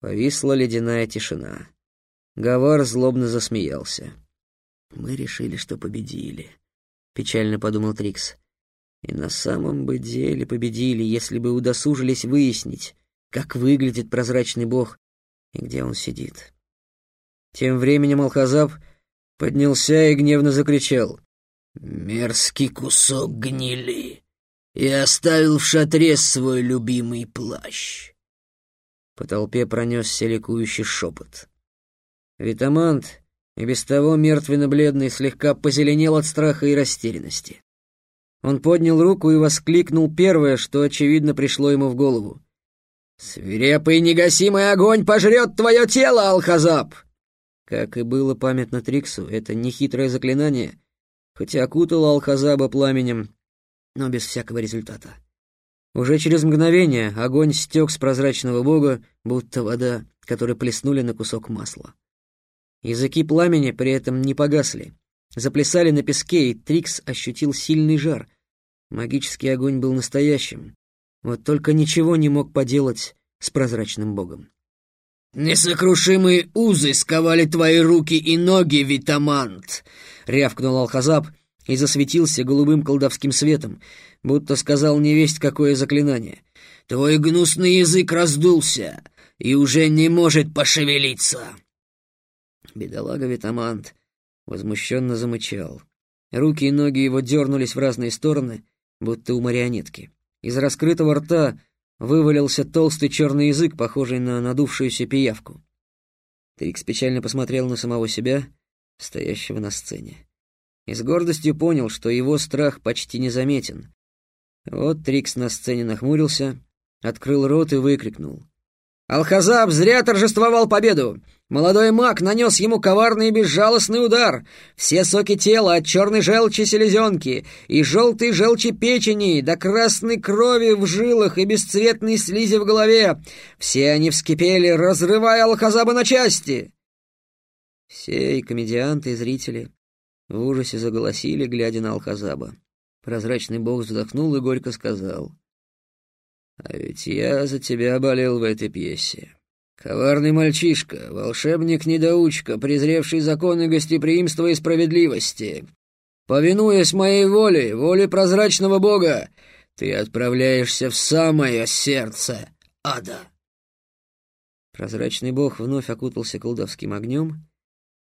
Повисла ледяная тишина. Гавар злобно засмеялся. «Мы решили, что победили», — печально подумал Трикс. «И на самом бы деле победили, если бы удосужились выяснить, как выглядит прозрачный бог и где он сидит». Тем временем Алхазаб поднялся и гневно закричал. «Мерзкий кусок гнили! И оставил в шатре свой любимый плащ!» По толпе пронесся ликующий шепот. Витамант, и без того мертвенно-бледный, слегка позеленел от страха и растерянности. Он поднял руку и воскликнул первое, что, очевидно, пришло ему в голову. «Свирепый негасимый огонь пожрет твое тело, Алхазаб!» Как и было памятно Триксу, это нехитрое заклинание, хотя окутало Алхазаба пламенем, но без всякого результата. Уже через мгновение огонь стек с прозрачного бога, будто вода, которой плеснули на кусок масла. Языки пламени при этом не погасли. Заплясали на песке, и Трикс ощутил сильный жар. Магический огонь был настоящим. Вот только ничего не мог поделать с прозрачным богом. «Несокрушимые узы сковали твои руки и ноги, Витамант!» — рявкнул Алхазаб и засветился голубым колдовским светом, будто сказал невесть какое заклинание. «Твой гнусный язык раздулся и уже не может пошевелиться!» Бедолага Витамант возмущенно замычал. Руки и ноги его дернулись в разные стороны, будто у марионетки. Из раскрытого рта вывалился толстый черный язык, похожий на надувшуюся пиявку. Трикс печально посмотрел на самого себя, стоящего на сцене. И с гордостью понял, что его страх почти незаметен. Вот Трикс на сцене нахмурился, открыл рот и выкрикнул. «Алхазаб зря торжествовал победу! Молодой маг нанес ему коварный и безжалостный удар. Все соки тела от черной желчи селезенки и желтой желчи печени до красной крови в жилах и бесцветной слизи в голове. Все они вскипели, разрывая Алхазаба на части. Все и комедианты, и зрители в ужасе заголосили, глядя на Алхазаба. Прозрачный бог вздохнул и горько сказал. «А ведь я за тебя болел в этой пьесе». Коварный мальчишка, волшебник-недоучка, презревший законы гостеприимства и справедливости. Повинуясь моей воле, воле прозрачного бога, ты отправляешься в самое сердце ада. Прозрачный бог вновь окутался колдовским огнем,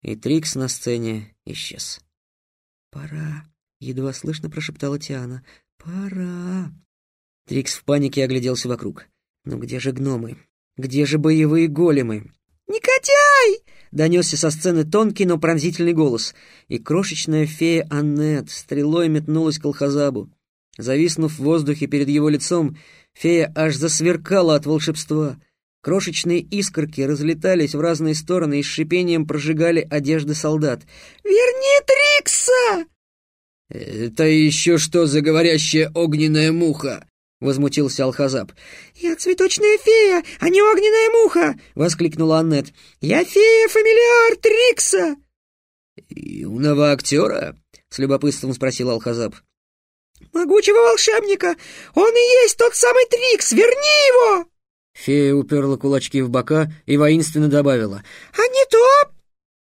и Трикс на сцене исчез. «Пора», — едва слышно прошептала Тиана. «Пора». Трикс в панике огляделся вокруг. «Ну где же гномы? Где же боевые големы? «Негодяй!» — донесся со сцены тонкий, но пронзительный голос, и крошечная фея Аннет стрелой метнулась к Алхазабу. Зависнув в воздухе перед его лицом, фея аж засверкала от волшебства. Крошечные искорки разлетались в разные стороны и с шипением прожигали одежды солдат. «Верни Трикса!» «Это еще что за говорящая огненная муха?» — возмутился Алхазаб. «Я цветочная фея, а не огненная муха!» — воскликнула Аннет. «Я фея-фамилиар Трикса!» «Юного актера?» — с любопытством спросил Алхазаб. «Могучего волшебника! Он и есть тот самый Трикс! Верни его!» Фея уперла кулачки в бока и воинственно добавила. «А не то...»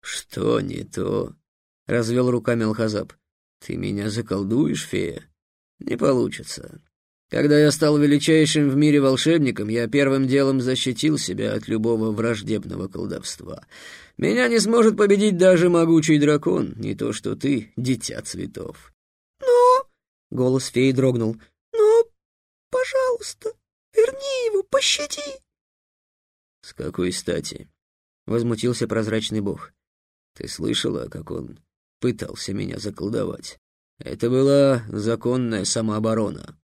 «Что не то?» — развел руками Алхазаб. «Ты меня заколдуешь, фея? Не получится. Когда я стал величайшим в мире волшебником, я первым делом защитил себя от любого враждебного колдовства. Меня не сможет победить даже могучий дракон, не то что ты, дитя цветов. Но... Голос феи дрогнул. Но, пожалуйста, верни его, пощади. С какой стати? Возмутился прозрачный бог. Ты слышала, как он пытался меня заколдовать? Это была законная самооборона.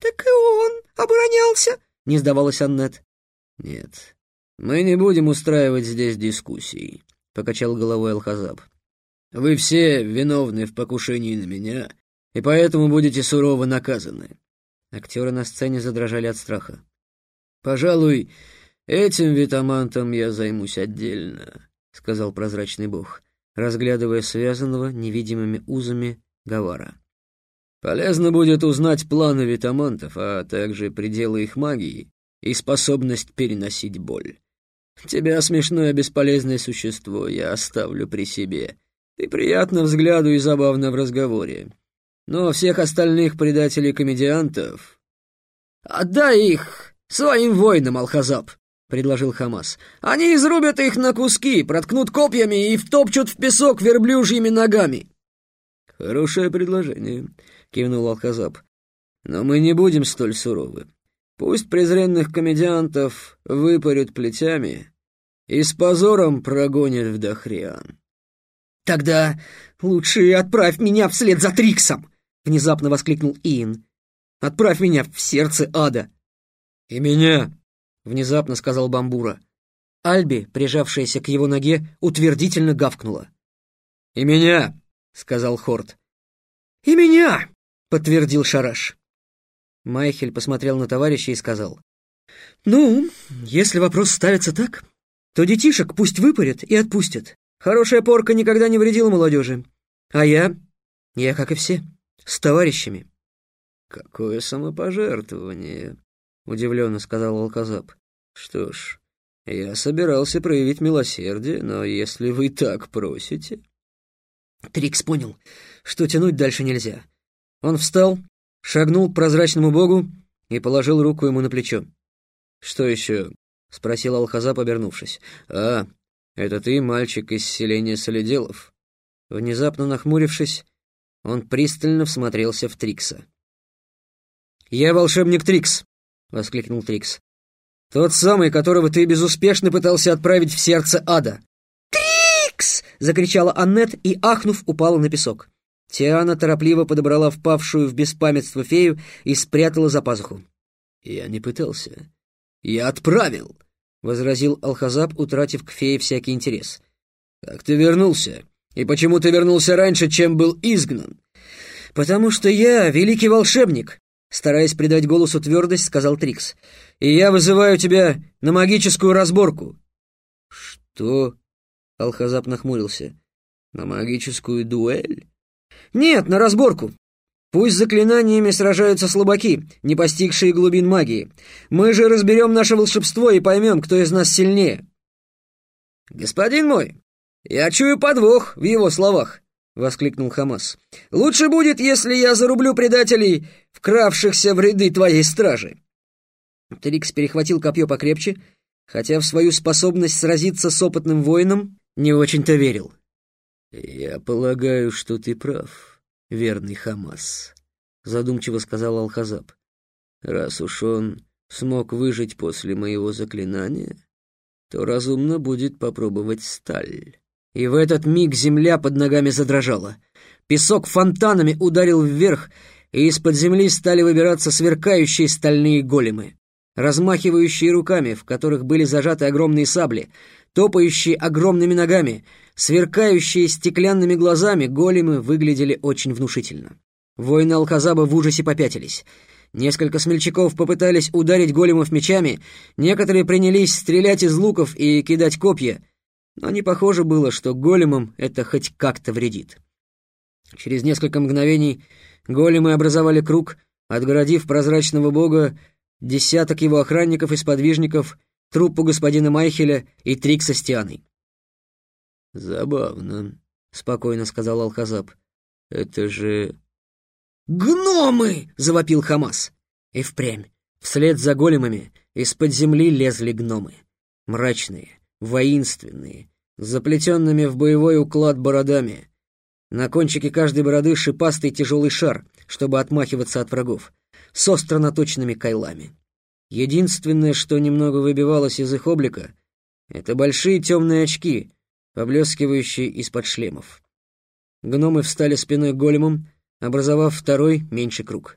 «Так и он оборонялся», — не сдавалась Аннет. «Нет, мы не будем устраивать здесь дискуссий», — покачал головой Алхазаб. «Вы все виновны в покушении на меня, и поэтому будете сурово наказаны». Актеры на сцене задрожали от страха. «Пожалуй, этим витамантом я займусь отдельно», — сказал прозрачный бог, разглядывая связанного невидимыми узами Гавара. Полезно будет узнать планы витамантов, а также пределы их магии и способность переносить боль. Тебя, смешное бесполезное существо, я оставлю при себе. Ты приятно взгляду и забавно в разговоре. Но всех остальных предателей-комедиантов... Отдай их своим воинам, Алхазаб, — предложил Хамас. Они изрубят их на куски, проткнут копьями и втопчут в песок верблюжьими ногами. Хорошее предложение, — кивнул Алхазаб. Но мы не будем столь суровы. Пусть презренных комедиантов выпарют плетями и с позором прогонят в Дахриан. «Тогда лучше отправь меня вслед за Триксом!» — внезапно воскликнул Иэн. «Отправь меня в сердце ада!» «И меня!» — внезапно сказал Бамбура. Альби, прижавшаяся к его ноге, утвердительно гавкнула. «И меня!» — сказал Хорт. «И меня!» — подтвердил Шараш. Майхель посмотрел на товарища и сказал. «Ну, если вопрос ставится так, то детишек пусть выпарят и отпустят. Хорошая порка никогда не вредила молодежи. А я, я, как и все, с товарищами». «Какое самопожертвование!» — удивленно сказал Алказап. «Что ж, я собирался проявить милосердие, но если вы так просите...» Трикс понял, что тянуть дальше нельзя. Он встал, шагнул к прозрачному богу и положил руку ему на плечо. «Что еще?» — спросил Алхазап, обернувшись. «А, это ты, мальчик из селения Солиделов?» Внезапно нахмурившись, он пристально всмотрелся в Трикса. «Я волшебник Трикс!» — воскликнул Трикс. «Тот самый, которого ты безуспешно пытался отправить в сердце ада!» «Трикс!» — закричала Аннет и, ахнув, упала на песок. Тиана торопливо подобрала впавшую в беспамятство фею и спрятала за пазуху. «Я не пытался. Я отправил!» — возразил Алхазаб, утратив к фее всякий интерес. «Как ты вернулся? И почему ты вернулся раньше, чем был изгнан?» «Потому что я великий волшебник», — стараясь придать голосу твердость, сказал Трикс. «И я вызываю тебя на магическую разборку». «Что?» — Алхазаб нахмурился. «На магическую дуэль?» «Нет, на разборку. Пусть заклинаниями сражаются слабаки, не постигшие глубин магии. Мы же разберем наше волшебство и поймем, кто из нас сильнее». «Господин мой, я чую подвох в его словах», — воскликнул Хамас. «Лучше будет, если я зарублю предателей, вкравшихся в ряды твоей стражи». Трикс перехватил копье покрепче, хотя в свою способность сразиться с опытным воином не очень-то верил. «Я полагаю, что ты прав, верный Хамас», — задумчиво сказал Алхазаб. «Раз уж он смог выжить после моего заклинания, то разумно будет попробовать сталь». И в этот миг земля под ногами задрожала. Песок фонтанами ударил вверх, и из-под земли стали выбираться сверкающие стальные големы, размахивающие руками, в которых были зажаты огромные сабли, топающие огромными ногами, сверкающие стеклянными глазами, големы выглядели очень внушительно. Воины Алказаба в ужасе попятились. Несколько смельчаков попытались ударить големов мечами, некоторые принялись стрелять из луков и кидать копья, но не похоже было, что големам это хоть как-то вредит. Через несколько мгновений големы образовали круг, отгородив прозрачного бога десяток его охранников и сподвижников — труппу господина Майхеля и Трикса с Тианой. «Забавно», — спокойно сказал Алхазаб. «Это же...» «Гномы!» — завопил Хамас. И впрямь, вслед за големами, из-под земли лезли гномы. Мрачные, воинственные, с заплетенными в боевой уклад бородами. На кончике каждой бороды шипастый тяжелый шар, чтобы отмахиваться от врагов, с остро наточенными кайлами. Единственное, что немного выбивалось из их облика, это большие темные очки, поблескивающие из-под шлемов. Гномы встали спиной к големам, образовав второй, меньший круг.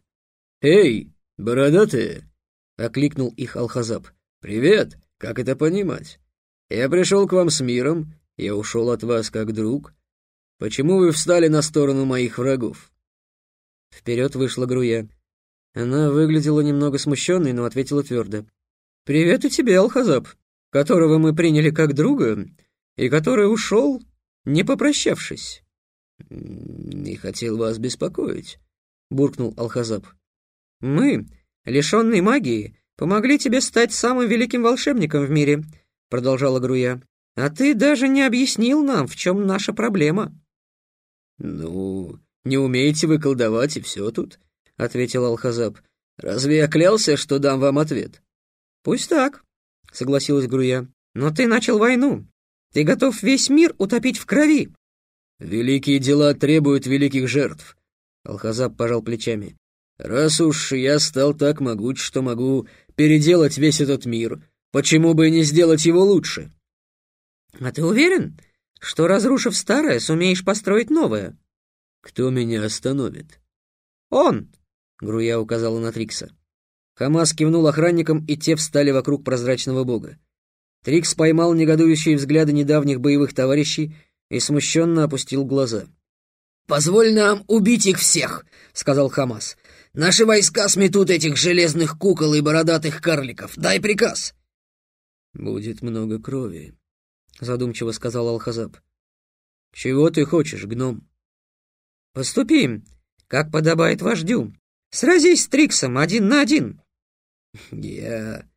«Эй, бородатые!» — окликнул их Алхазаб. «Привет! Как это понимать? Я пришел к вам с миром, я ушел от вас как друг. Почему вы встали на сторону моих врагов?» Вперед вышла Груя. Она выглядела немного смущенной, но ответила твердо. «Привет и тебе, Алхазаб, которого мы приняли как друга, и который ушел, не попрощавшись». «Не хотел вас беспокоить», — буркнул Алхазаб. «Мы, лишенные магии, помогли тебе стать самым великим волшебником в мире, продолжала Груя. «А ты даже не объяснил нам, в чем наша проблема». «Ну, не умеете вы колдовать, и все тут», — ответил Алхазаб. «Разве я клялся, что дам вам ответ?» «Пусть так», — согласилась Груя. «Но ты начал войну. Ты готов весь мир утопить в крови». «Великие дела требуют великих жертв», — Алхазаб пожал плечами. «Раз уж я стал так могуч, что могу переделать весь этот мир, почему бы не сделать его лучше?» «А ты уверен, что, разрушив старое, сумеешь построить новое?» «Кто меня остановит?» «Он!» — Груя указала на Трикса. Хамас кивнул охранникам, и те встали вокруг прозрачного бога. Трикс поймал негодующие взгляды недавних боевых товарищей и смущенно опустил глаза. «Позволь нам убить их всех», — сказал Хамас. «Наши войска сметут этих железных кукол и бородатых карликов. Дай приказ». «Будет много крови», — задумчиво сказал Алхазаб. «Чего ты хочешь, гном?» «Поступим, как подобает вождю. Сразись с Триксом один на один». «Я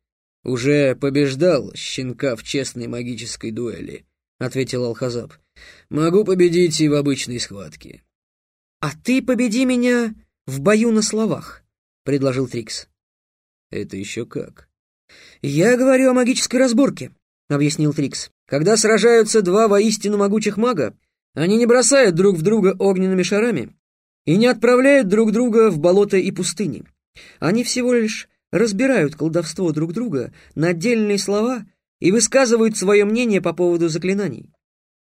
уже побеждал щенка в честной магической дуэли», — ответил Алхазаб. «Могу победить и в обычной схватке». «А ты победи меня в бою на словах», — предложил Трикс. «Это еще как?» «Я говорю о магической разборке», — объяснил Трикс. «Когда сражаются два воистину могучих мага, они не бросают друг в друга огненными шарами и не отправляют друг друга в болото и пустыни. Они всего лишь разбирают колдовство друг друга на отдельные слова и высказывают свое мнение по поводу заклинаний.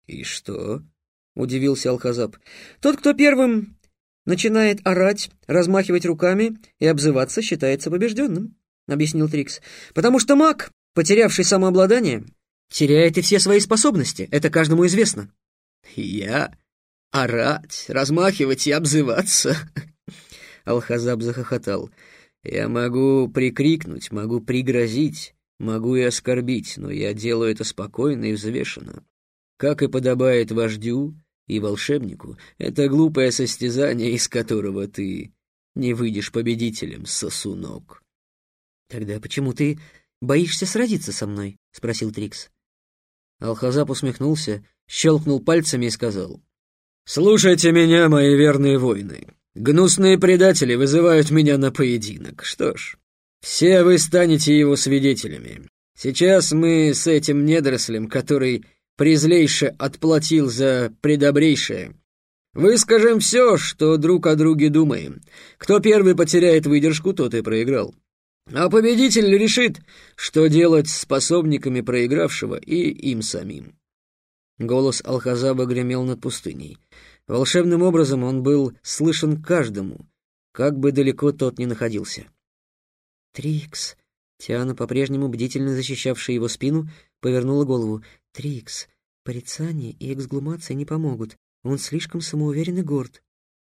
«И что?» — удивился Алхазаб. «Тот, кто первым начинает орать, размахивать руками и обзываться, считается побежденным», — объяснил Трикс. «Потому что маг, потерявший самообладание, теряет и все свои способности, это каждому известно». «Я? Орать, размахивать и обзываться?» Алхазаб захохотал. Я могу прикрикнуть, могу пригрозить, могу и оскорбить, но я делаю это спокойно и взвешенно. Как и подобает вождю и волшебнику, это глупое состязание, из которого ты не выйдешь победителем, сосунок. «Тогда почему ты боишься сразиться со мной?» — спросил Трикс. Алхазап усмехнулся, щелкнул пальцами и сказал, «Слушайте меня, мои верные воины. Гнусные предатели вызывают меня на поединок. Что ж, все вы станете его свидетелями. Сейчас мы с этим недорослем, который презлейше отплатил за предобрейшее, выскажем все, что друг о друге думаем. Кто первый потеряет выдержку, тот и проиграл. А победитель решит, что делать с способниками проигравшего и им самим. Голос Алхазаба гремел над пустыней. Волшебным образом он был слышен каждому, как бы далеко тот ни находился. «Трикс!» Тиана, по-прежнему бдительно защищавшая его спину, повернула голову. «Трикс, порицание и эксгумация не помогут. Он слишком самоуверен и горд».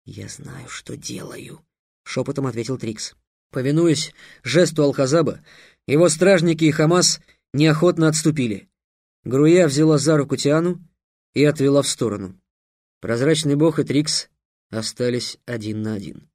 «Я знаю, что делаю», — шепотом ответил Трикс. Повинуясь жесту Алхазаба, его стражники и Хамас неохотно отступили. Груя взяла за руку Тиану и отвела в сторону. Прозрачный бог и Трикс остались один на один.